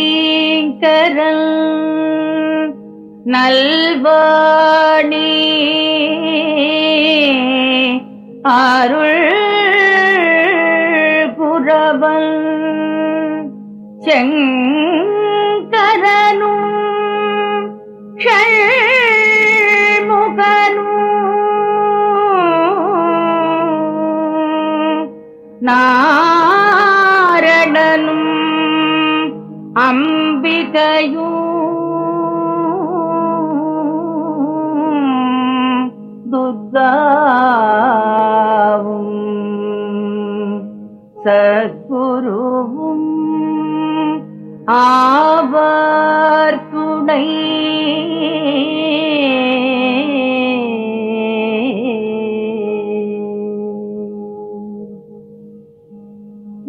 ஐங்கரல் நல்வாணி அருள் புறவல் செங்கரனும் ஷண்முகனும் நான் അംബികയൂ ദുർഗാവും സദ്ഗുരുവും ആവർത്തുണൈ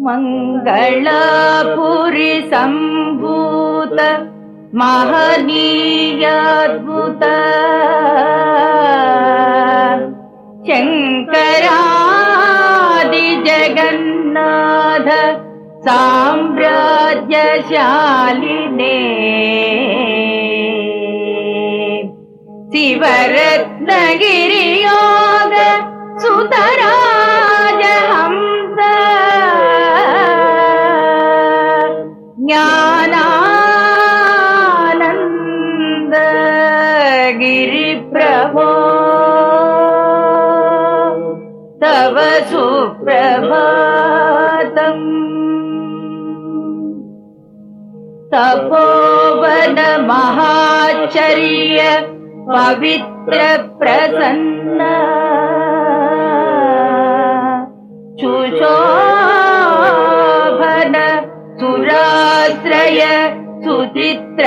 मङ्गलापुरि सम्भूत महनीयाद्भुत। शङ्करादिजगन्नाथ साम्राज्यशालिने। शिवरत्नगिरियोग सुतराज गिरिप्रभो तव सुप्रभातम् तपोवन महाचर्य पवित्र प्रसन्न सुराश्रय सुचित्र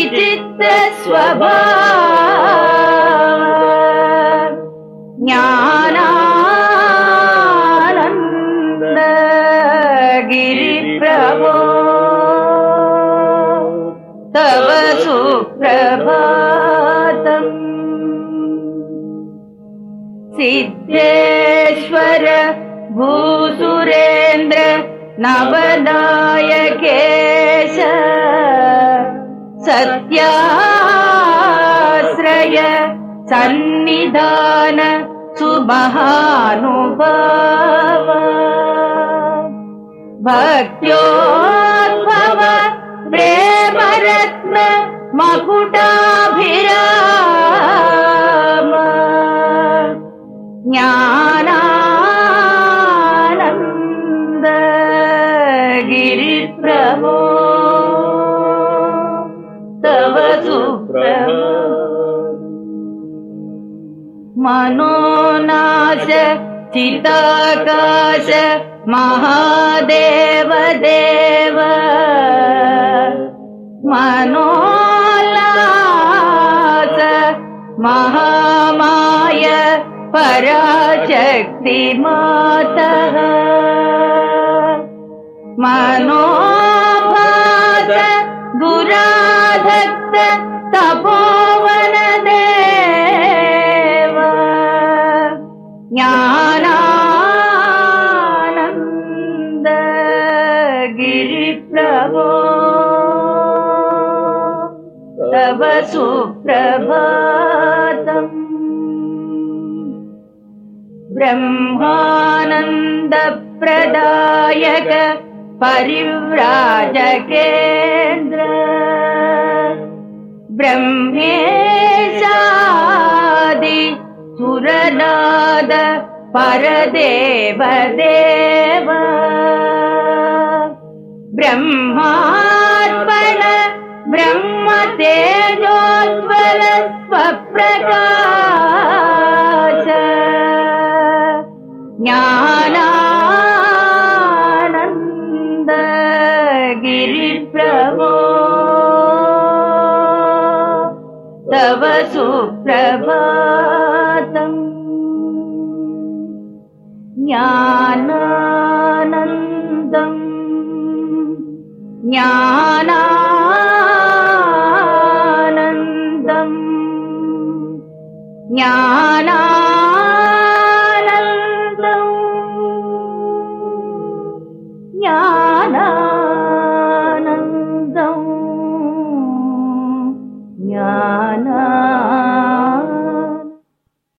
विचित्र स्वभाव ज्ञानानन्द गिरिप्रभो तव सुप्रभातम्। सिद्धेश्वर भूसुरेन्द्र नवनायकेश सत्याश्रय सन्निधान सुमहानुभाव। भक्त्योद्भव मनोनाश चिताकाश महादेव देव। मनोल्लास महामाय पराशक्ति मातः मनोभास दुराधत्त तपोवन ज्ञानानन्द गिरिप्रभो तव सुप्रभातम् ब्रह्मानन्दप्रदायक परिव्राजकेन्द्र ब्रह्मेशादि सुरनाद परदेव देव ब्रह्मार्पण ब्रह्म तेजोज्वल स्वप्रकाश। ज्ञानानन्द गिरिप्रभो। तव सुप्रभातम् ज्ञानानन्दम् ज्ञानानन्दम् ज्ञाना